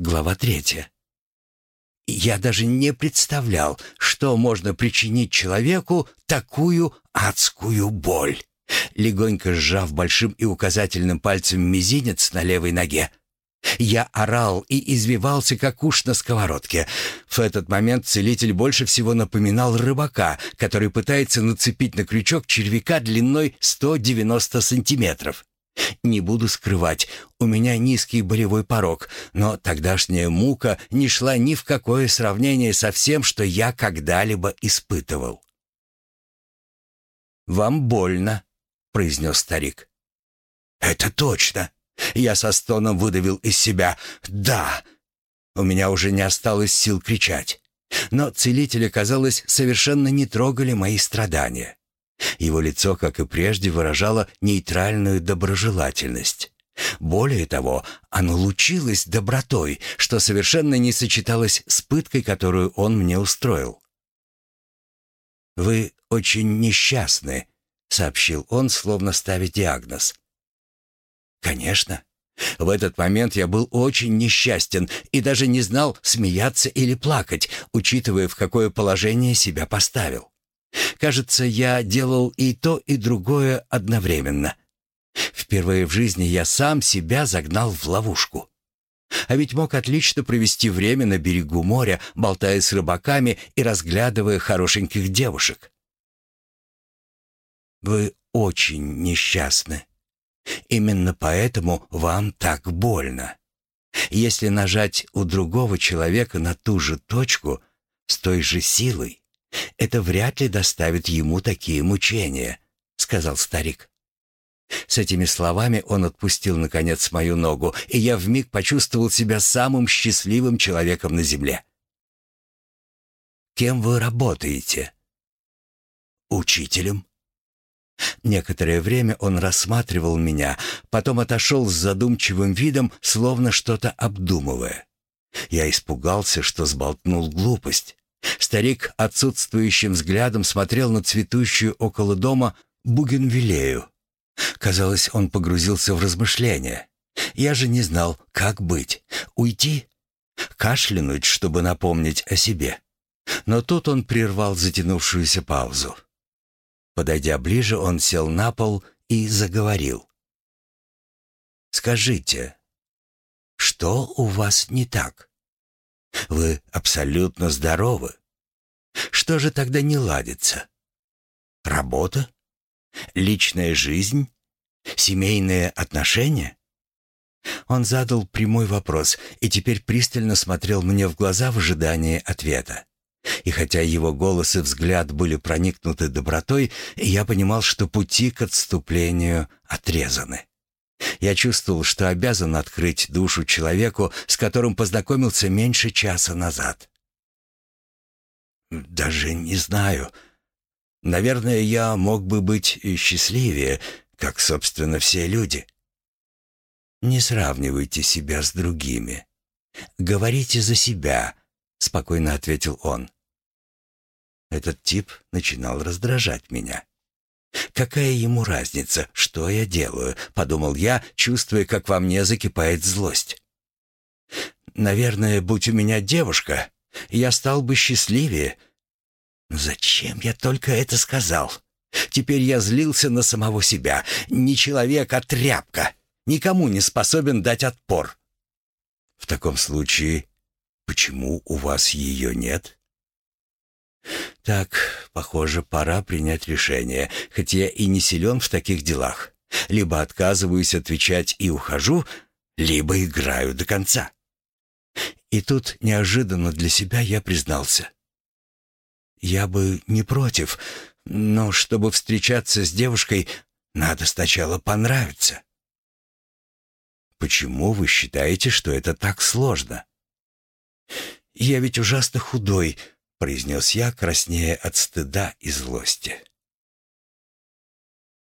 Глава третья. Я даже не представлял, что можно причинить человеку такую адскую боль. Легонько сжав большим и указательным пальцем мизинец на левой ноге, я орал и извивался, как уж на сковородке. В этот момент целитель больше всего напоминал рыбака, который пытается нацепить на крючок червяка длиной 190 сантиметров. Не буду скрывать, у меня низкий болевой порог, но тогдашняя мука не шла ни в какое сравнение со всем, что я когда-либо испытывал. «Вам больно», — произнес старик. «Это точно», я со стоном выдавил из себя «Да!». У меня уже не осталось сил кричать. Но целители, казалось, совершенно не трогали мои страдания. Его лицо, как и прежде, выражало нейтральную доброжелательность. Более того, оно лучилось добротой, что совершенно не сочеталось с пыткой, которую он мне устроил. «Вы очень несчастны», — сообщил он, словно ставя диагноз. Конечно. В этот момент я был очень несчастен и даже не знал, смеяться или плакать, учитывая, в какое положение себя поставил. Кажется, я делал и то, и другое одновременно. Впервые в жизни я сам себя загнал в ловушку. А ведь мог отлично провести время на берегу моря, болтая с рыбаками и разглядывая хорошеньких девушек. «Вы очень несчастны», Именно поэтому вам так больно. Если нажать у другого человека на ту же точку с той же силой, это вряд ли доставит ему такие мучения, сказал старик. С этими словами он отпустил наконец мою ногу, и я вмиг почувствовал себя самым счастливым человеком на земле. Кем вы работаете? Учителем. Некоторое время он рассматривал меня, потом отошел с задумчивым видом, словно что-то обдумывая. Я испугался, что сболтнул глупость. Старик отсутствующим взглядом смотрел на цветущую около дома бугенвилею. Казалось, он погрузился в размышления. Я же не знал, как быть. Уйти? Кашлянуть, чтобы напомнить о себе. Но тут он прервал затянувшуюся паузу. Подойдя ближе, он сел на пол и заговорил. «Скажите, что у вас не так? Вы абсолютно здоровы. Что же тогда не ладится? Работа? Личная жизнь? Семейные отношения?» Он задал прямой вопрос и теперь пристально смотрел мне в глаза в ожидании ответа. И хотя его голос и взгляд были проникнуты добротой, я понимал, что пути к отступлению отрезаны. Я чувствовал, что обязан открыть душу человеку, с которым познакомился меньше часа назад. «Даже не знаю. Наверное, я мог бы быть счастливее, как, собственно, все люди». «Не сравнивайте себя с другими. Говорите за себя», — спокойно ответил он. Этот тип начинал раздражать меня. «Какая ему разница, что я делаю?» — подумал я, чувствуя, как во мне закипает злость. «Наверное, будь у меня девушка, я стал бы счастливее». «Зачем я только это сказал?» Теперь я злился на самого себя. Не человек, а тряпка. Никому не способен дать отпор. В таком случае Почему у вас ее нет? Так, похоже, пора принять решение, хотя я и не силен в таких делах. Либо отказываюсь отвечать и ухожу, либо играю до конца. И тут неожиданно для себя я признался. Я бы не против, но чтобы встречаться с девушкой, надо сначала понравиться. Почему вы считаете, что это так сложно? «Я ведь ужасно худой», — произнес я, краснея от стыда и злости.